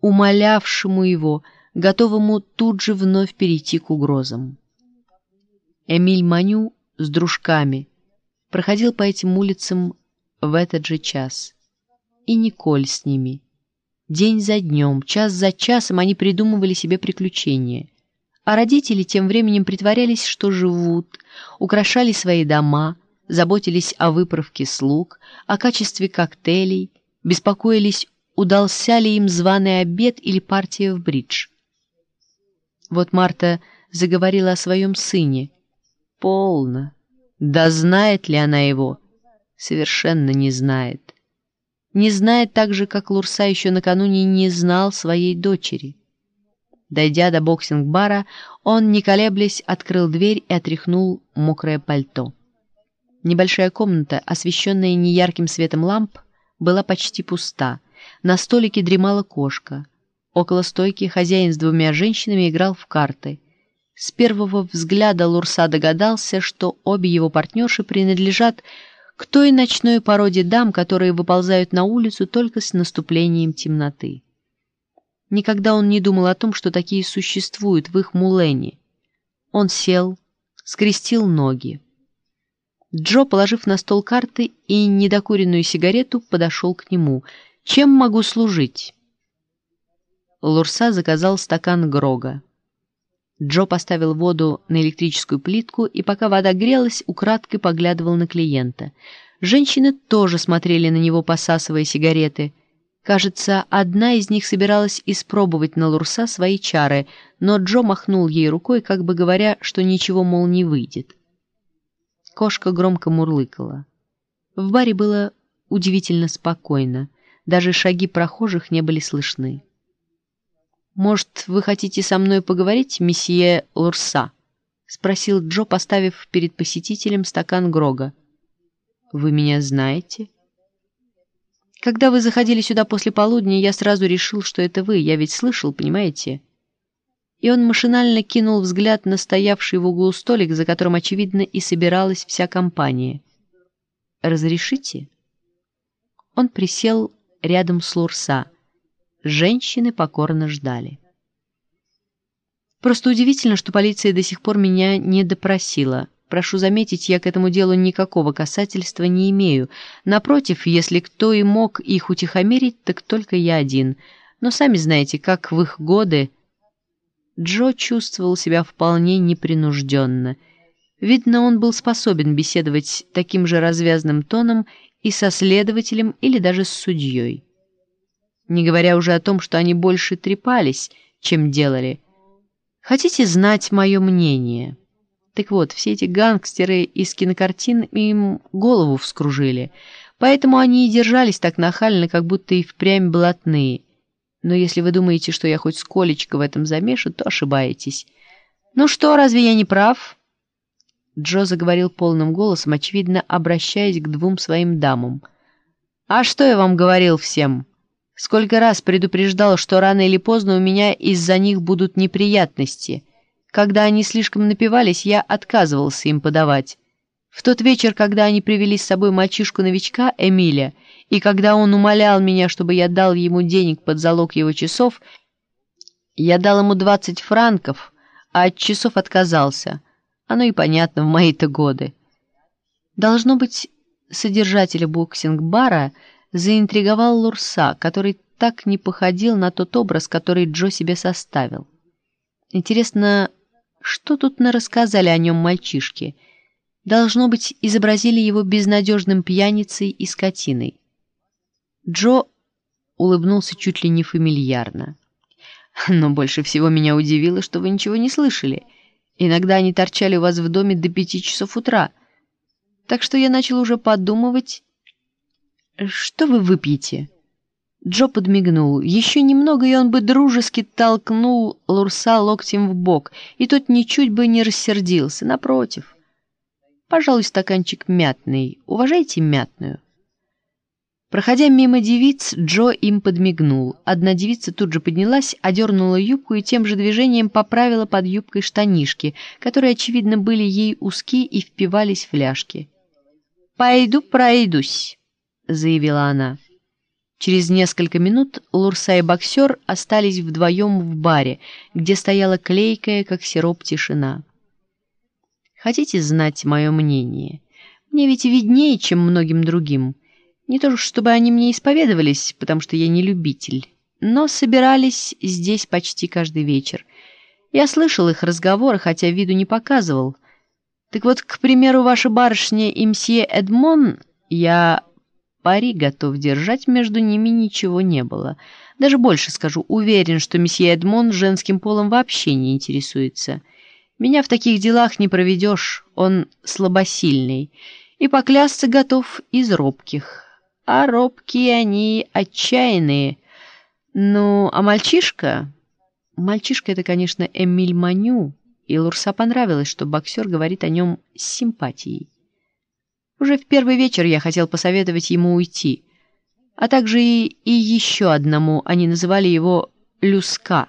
умолявшему его, готовому тут же вновь перейти к угрозам. Эмиль Маню с дружками проходил по этим улицам в этот же час. И Николь с ними. День за днем, час за часом они придумывали себе приключения. А родители тем временем притворялись, что живут, украшали свои дома — заботились о выправке слуг, о качестве коктейлей, беспокоились, удался ли им званый обед или партия в бридж. Вот Марта заговорила о своем сыне. Полно. Да знает ли она его? Совершенно не знает. Не знает так же, как Лурса еще накануне не знал своей дочери. Дойдя до боксинг-бара, он, не колеблясь, открыл дверь и отряхнул мокрое пальто. Небольшая комната, освещенная неярким светом ламп, была почти пуста. На столике дремала кошка. Около стойки хозяин с двумя женщинами играл в карты. С первого взгляда Лурса догадался, что обе его партнерши принадлежат к той ночной породе дам, которые выползают на улицу только с наступлением темноты. Никогда он не думал о том, что такие существуют в их мулене. Он сел, скрестил ноги. Джо, положив на стол карты и недокуренную сигарету, подошел к нему. «Чем могу служить?» Лурса заказал стакан Грога. Джо поставил воду на электрическую плитку и, пока вода грелась, украдкой поглядывал на клиента. Женщины тоже смотрели на него, посасывая сигареты. Кажется, одна из них собиралась испробовать на Лурса свои чары, но Джо махнул ей рукой, как бы говоря, что ничего, мол, не выйдет. Кошка громко мурлыкала. В баре было удивительно спокойно. Даже шаги прохожих не были слышны. «Может, вы хотите со мной поговорить, месье Лурса?» — спросил Джо, поставив перед посетителем стакан Грога. «Вы меня знаете?» «Когда вы заходили сюда после полудня, я сразу решил, что это вы. Я ведь слышал, понимаете?» И он машинально кинул взгляд на стоявший в углу столик, за которым, очевидно, и собиралась вся компания. «Разрешите?» Он присел рядом с Лурса. Женщины покорно ждали. «Просто удивительно, что полиция до сих пор меня не допросила. Прошу заметить, я к этому делу никакого касательства не имею. Напротив, если кто и мог их утихомирить, так только я один. Но сами знаете, как в их годы Джо чувствовал себя вполне непринужденно. Видно, он был способен беседовать таким же развязным тоном и со следователем или даже с судьей. Не говоря уже о том, что они больше трепались, чем делали. Хотите знать мое мнение? Так вот, все эти гангстеры из кинокартин им голову вскружили, поэтому они и держались так нахально, как будто и впрямь блатные — но если вы думаете, что я хоть сколечко в этом замешу, то ошибаетесь. Ну что, разве я не прав?» Джо заговорил полным голосом, очевидно, обращаясь к двум своим дамам. «А что я вам говорил всем? Сколько раз предупреждал, что рано или поздно у меня из-за них будут неприятности. Когда они слишком напивались, я отказывался им подавать. В тот вечер, когда они привели с собой мальчишку-новичка, Эмиля, и когда он умолял меня, чтобы я дал ему денег под залог его часов, я дал ему двадцать франков, а от часов отказался. Оно и понятно в мои-то годы. Должно быть, содержателя боксинг-бара заинтриговал Лурса, который так не походил на тот образ, который Джо себе составил. Интересно, что тут нарассказали о нем мальчишки? Должно быть, изобразили его безнадежным пьяницей и скотиной. Джо улыбнулся чуть ли не фамильярно. Но больше всего меня удивило, что вы ничего не слышали. Иногда они торчали у вас в доме до пяти часов утра. Так что я начал уже подумывать... Что вы выпьете?» Джо подмигнул. Еще немного, и он бы дружески толкнул Лурса локтем в бок, и тот ничуть бы не рассердился. Напротив. «Пожалуй, стаканчик мятный. Уважайте мятную». Проходя мимо девиц, Джо им подмигнул. Одна девица тут же поднялась, одернула юбку и тем же движением поправила под юбкой штанишки, которые, очевидно, были ей узкие и впивались в ляжки. «Пойду пройдусь», — заявила она. Через несколько минут Лурса и боксер остались вдвоем в баре, где стояла клейкая, как сироп, тишина. «Хотите знать мое мнение? Мне ведь виднее, чем многим другим». Не то чтобы они мне исповедовались, потому что я не любитель, но собирались здесь почти каждый вечер. Я слышал их разговоры, хотя виду не показывал. Так вот, к примеру, ваша барышня и мсье Эдмон, я пари готов держать, между ними ничего не было. Даже больше скажу, уверен, что месье Эдмон женским полом вообще не интересуется. Меня в таких делах не проведешь, он слабосильный, и поклясться готов из робких» а робкие они отчаянные. Ну, а мальчишка... Мальчишка — это, конечно, Эмиль Маню, и Лурса понравилось, что боксер говорит о нем с симпатией. Уже в первый вечер я хотел посоветовать ему уйти, а также и, и еще одному, они называли его «Люска».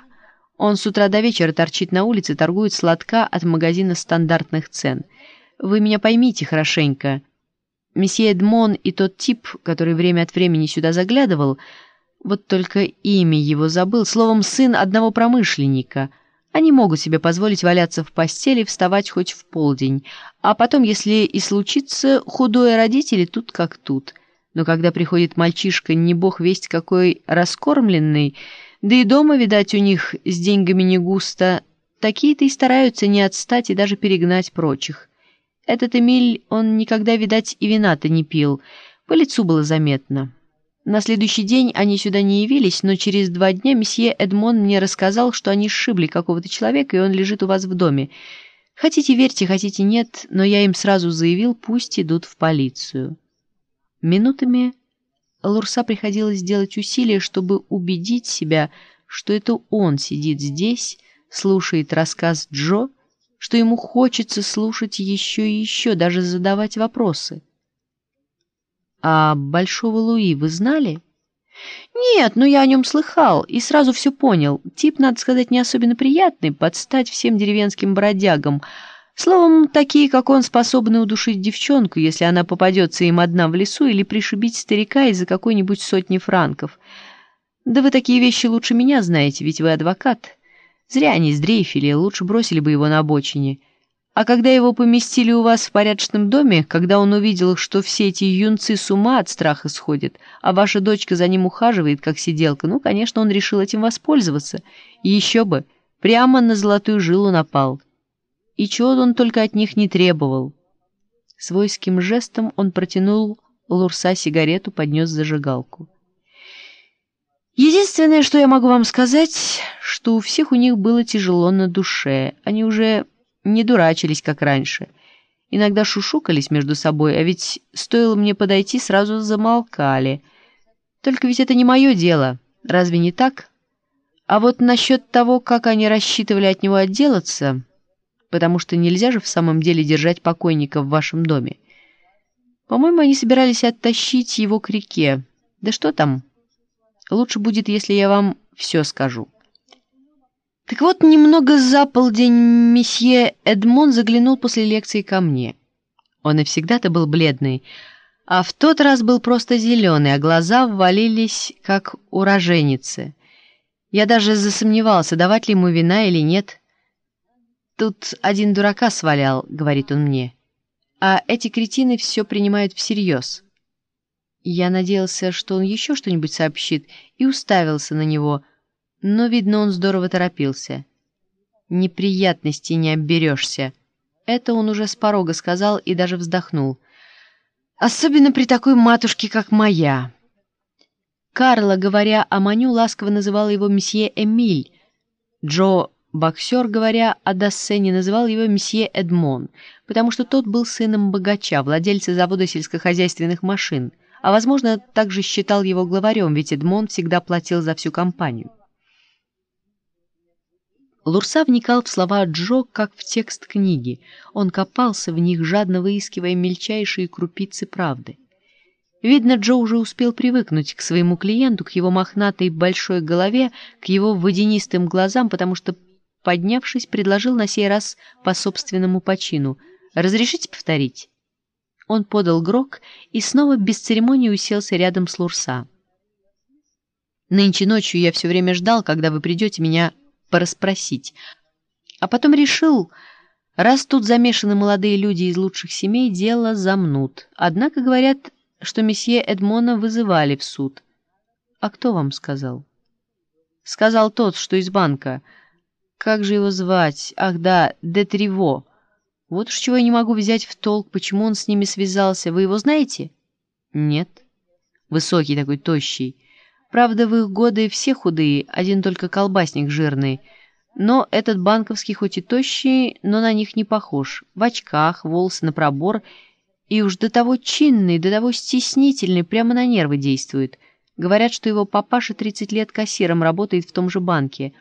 Он с утра до вечера торчит на улице, торгует сладка от магазина стандартных цен. Вы меня поймите хорошенько. Месье Эдмон и тот тип, который время от времени сюда заглядывал, вот только имя его забыл, словом, сын одного промышленника. Они могут себе позволить валяться в постели, вставать хоть в полдень, а потом, если и случится худое родители, тут как тут. Но когда приходит мальчишка, не бог весть какой раскормленный, да и дома, видать, у них с деньгами не густо, такие-то и стараются не отстать и даже перегнать прочих. Этот Эмиль, он никогда, видать, и вина-то не пил. По лицу было заметно. На следующий день они сюда не явились, но через два дня месье Эдмон мне рассказал, что они сшибли какого-то человека, и он лежит у вас в доме. Хотите верьте, хотите нет, но я им сразу заявил, пусть идут в полицию. Минутами Лурса приходилось делать усилия, чтобы убедить себя, что это он сидит здесь, слушает рассказ Джо, что ему хочется слушать еще и еще, даже задавать вопросы. «А Большого Луи вы знали?» «Нет, но я о нем слыхал и сразу все понял. Тип, надо сказать, не особенно приятный, подстать всем деревенским бродягам. Словом, такие, как он, способны удушить девчонку, если она попадется им одна в лесу, или пришибить старика из-за какой-нибудь сотни франков. Да вы такие вещи лучше меня знаете, ведь вы адвокат». Зря они сдрейфили, лучше бросили бы его на обочине. А когда его поместили у вас в порядочном доме, когда он увидел, что все эти юнцы с ума от страха сходят, а ваша дочка за ним ухаживает, как сиделка, ну, конечно, он решил этим воспользоваться. И еще бы, прямо на золотую жилу напал. И чего он только от них не требовал. Свойским жестом он протянул Лурса сигарету, поднес зажигалку. Единственное, что я могу вам сказать, что у всех у них было тяжело на душе. Они уже не дурачились, как раньше. Иногда шушукались между собой, а ведь стоило мне подойти, сразу замолкали. Только ведь это не мое дело, разве не так? А вот насчет того, как они рассчитывали от него отделаться, потому что нельзя же в самом деле держать покойника в вашем доме. По-моему, они собирались оттащить его к реке. Да что там? Лучше будет, если я вам все скажу. Так вот, немного за полдень месье Эдмон заглянул после лекции ко мне. Он и всегда-то был бледный, а в тот раз был просто зеленый, а глаза ввалились, как у роженицы. Я даже засомневался, давать ли ему вина или нет. «Тут один дурака свалял», — говорит он мне. «А эти кретины все принимают всерьез». Я надеялся, что он еще что-нибудь сообщит, и уставился на него, но, видно, он здорово торопился. «Неприятностей не обберешься». Это он уже с порога сказал и даже вздохнул. «Особенно при такой матушке, как моя». Карла, говоря о Маню, ласково называла его месье Эмиль. Джо, боксер, говоря о Дассене, называл его месье Эдмон, потому что тот был сыном богача, владельца завода сельскохозяйственных машин, а, возможно, также считал его главарем, ведь Эдмон всегда платил за всю компанию. Лурса вникал в слова Джо, как в текст книги. Он копался в них, жадно выискивая мельчайшие крупицы правды. Видно, Джо уже успел привыкнуть к своему клиенту, к его мохнатой большой голове, к его водянистым глазам, потому что, поднявшись, предложил на сей раз по собственному почину. «Разрешите повторить?» Он подал грок и снова без церемонии уселся рядом с Лурса. «Нынче ночью я все время ждал, когда вы придете меня порасспросить. А потом решил, раз тут замешаны молодые люди из лучших семей, дело замнут. Однако, говорят, что месье Эдмона вызывали в суд. А кто вам сказал? Сказал тот, что из банка. Как же его звать? Ах да, Детриво. Вот уж чего я не могу взять в толк, почему он с ними связался. Вы его знаете? Нет. Высокий такой, тощий. Правда, в их годы все худые, один только колбасник жирный. Но этот банковский хоть и тощий, но на них не похож. В очках, волосы на пробор — и уж до того чинный, до того стеснительный, прямо на нервы действует. Говорят, что его папаша 30 лет кассиром работает в том же банке.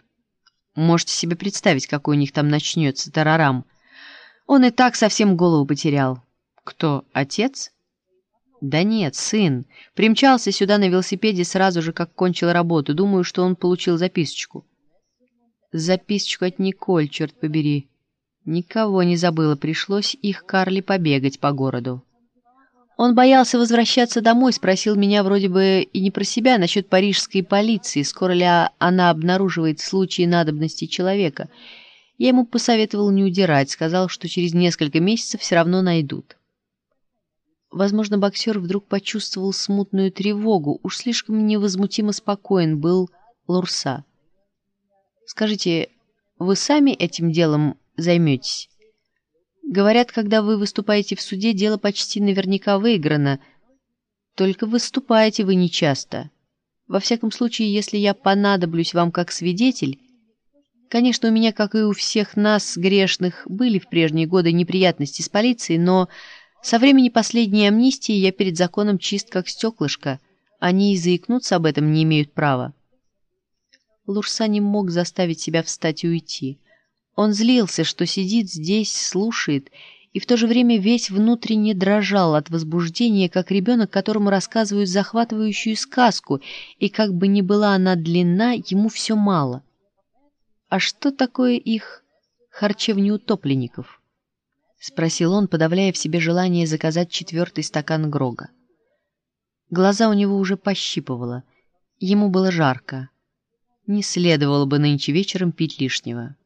Можете себе представить, какой у них там начнется тарарам. Он и так совсем голову потерял. Кто, отец? Да нет, сын. Примчался сюда на велосипеде сразу же, как кончил работу. Думаю, что он получил записочку. Записочку от Николь, черт побери. Никого не забыла, пришлось их Карли побегать по городу. Он боялся возвращаться домой, спросил меня вроде бы и не про себя, насчет парижской полиции, скоро ли она обнаруживает случаи надобности человека. Я ему посоветовал не удирать, сказал, что через несколько месяцев все равно найдут. Возможно, боксер вдруг почувствовал смутную тревогу, уж слишком невозмутимо спокоен был Лурса. «Скажите, вы сами этим делом займетесь. Говорят, когда вы выступаете в суде, дело почти наверняка выиграно. Только выступаете вы нечасто. Во всяком случае, если я понадоблюсь вам как свидетель... Конечно, у меня, как и у всех нас, грешных, были в прежние годы неприятности с полицией, но со времени последней амнистии я перед законом чист как стеклышко. Они и заикнуться об этом не имеют права. Лурса не мог заставить себя встать и уйти. Он злился, что сидит здесь, слушает, и в то же время весь внутренне дрожал от возбуждения, как ребенок, которому рассказывают захватывающую сказку, и как бы ни была она длинна, ему все мало. «А что такое их харчевни утопленников?» — спросил он, подавляя в себе желание заказать четвертый стакан Грога. Глаза у него уже пощипывало. Ему было жарко. Не следовало бы нынче вечером пить лишнего.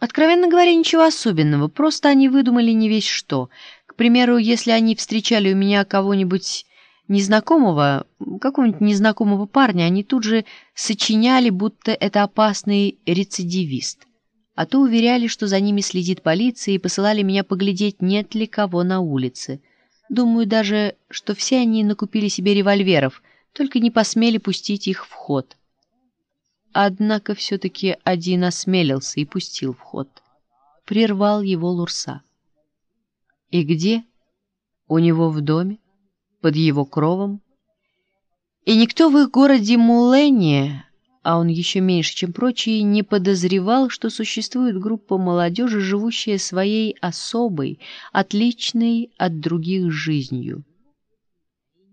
Откровенно говоря, ничего особенного, просто они выдумали не весь что. К примеру, если они встречали у меня кого-нибудь незнакомого, какого-нибудь незнакомого парня, они тут же сочиняли, будто это опасный рецидивист. А то уверяли, что за ними следит полиция, и посылали меня поглядеть, нет ли кого на улице. Думаю даже, что все они накупили себе револьверов, только не посмели пустить их в ход. Однако все-таки один осмелился и пустил в ход. Прервал его Лурса. И где? У него в доме, под его кровом. И никто в их городе Мулене, а он еще меньше, чем прочие, не подозревал, что существует группа молодежи, живущая своей особой, отличной от других жизнью.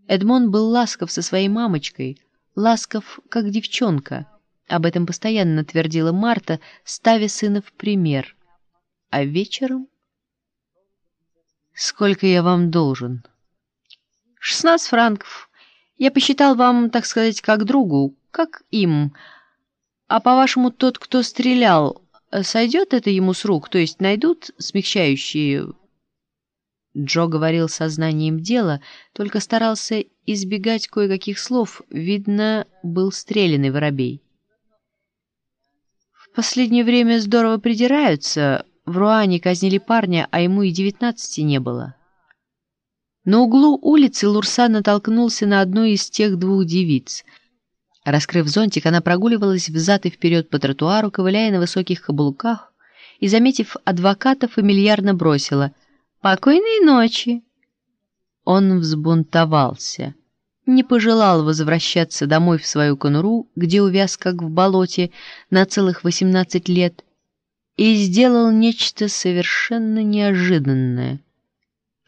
Эдмон был ласков со своей мамочкой, ласков, как девчонка — об этом постоянно твердила Марта, ставя сына в пример. А вечером... «Сколько я вам должен?» «Шестнадцать франков. Я посчитал вам, так сказать, как другу, как им. А по-вашему, тот, кто стрелял, сойдет это ему с рук, то есть найдут смягчающие Джо говорил сознанием дела, только старался избегать кое-каких слов, видно, был стрелянный воробей. В последнее время здорово придираются, в Руане казнили парня, а ему и девятнадцати не было. На углу улицы Лурса натолкнулся на одну из тех двух девиц. Раскрыв зонтик, она прогуливалась взад и вперед по тротуару, ковыляя на высоких каблуках, и, заметив адвоката, фамильярно бросила «Покойной ночи!». Он взбунтовался, не пожелал возвращаться домой в свою конуру, где увяз как в болоте на целых восемнадцать лет, и сделал нечто совершенно неожиданное —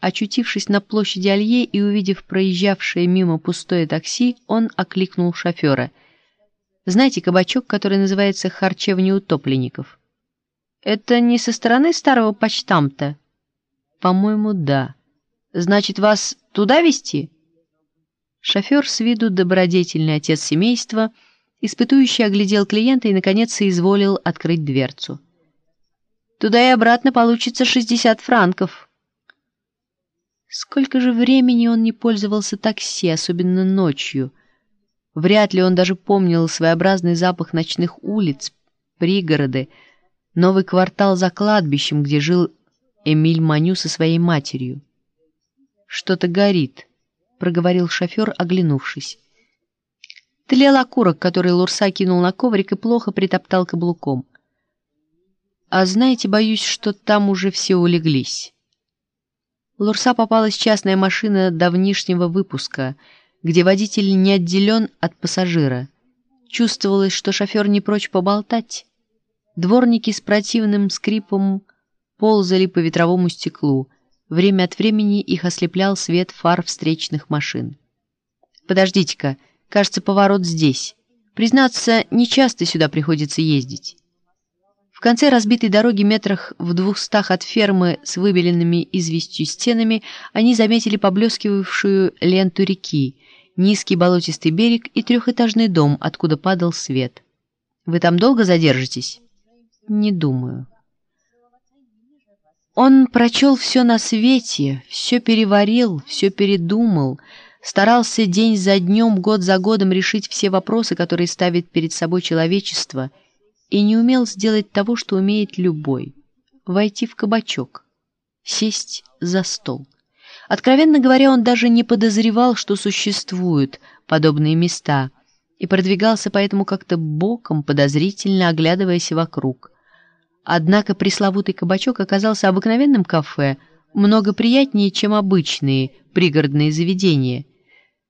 Очутившись на площади Алье и увидев проезжавшее мимо пустое такси, он окликнул шофера. «Знаете кабачок, который называется «Харчевня утопленников»?» «Это не со стороны старого почтамта?» «По-моему, да. Значит, вас туда везти?» Шофер с виду добродетельный отец семейства, испытующий оглядел клиента и, наконец, соизволил открыть дверцу. «Туда и обратно получится 60 франков», Сколько же времени он не пользовался такси, особенно ночью. Вряд ли он даже помнил своеобразный запах ночных улиц, пригороды, новый квартал за кладбищем, где жил Эмиль Маню со своей матерью. «Что-то горит», — проговорил шофер, оглянувшись. Тлел окурок, который Лурса кинул на коврик и плохо притоптал каблуком. «А знаете, боюсь, что там уже все улеглись». Лурса попалась частная машина давнишнего выпуска, где водитель не отделен от пассажира. Чувствовалось, что шофер не прочь поболтать. Дворники с противным скрипом ползали по ветровому стеклу. Время от времени их ослеплял свет фар встречных машин. «Подождите-ка, кажется, поворот здесь. Признаться, нечасто сюда приходится ездить» конце разбитой дороги метрах в двухстах от фермы с выбеленными известью стенами они заметили поблескивавшую ленту реки, низкий болотистый берег и трехэтажный дом, откуда падал свет. «Вы там долго задержитесь?» «Не думаю». Он прочел все на свете, все переварил, все передумал, старался день за днем, год за годом решить все вопросы, которые ставит перед собой человечество — и не умел сделать того, что умеет любой — войти в кабачок, сесть за стол. Откровенно говоря, он даже не подозревал, что существуют подобные места, и продвигался поэтому как-то боком, подозрительно оглядываясь вокруг. Однако пресловутый кабачок оказался обыкновенным кафе, много приятнее, чем обычные пригородные заведения,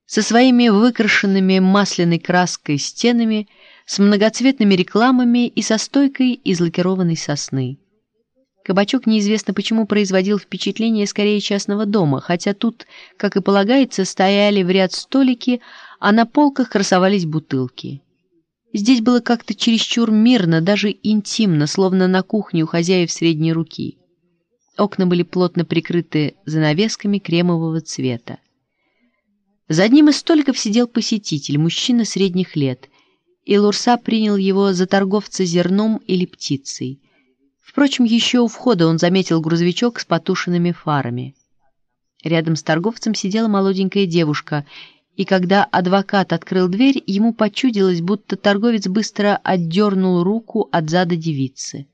со своими выкрашенными масляной краской стенами — с многоцветными рекламами и со стойкой из лакированной сосны. Кабачок неизвестно почему производил впечатление скорее частного дома, хотя тут, как и полагается, стояли в ряд столики, а на полках красовались бутылки. Здесь было как-то чересчур мирно, даже интимно, словно на кухне у хозяев средней руки. Окна были плотно прикрыты занавесками кремового цвета. За одним из столиков сидел посетитель, мужчина средних лет, и Лурса принял его за торговца зерном или птицей. Впрочем, еще у входа он заметил грузовичок с потушенными фарами. Рядом с торговцем сидела молоденькая девушка, и когда адвокат открыл дверь, ему почудилось, будто торговец быстро отдернул руку от зада девицы.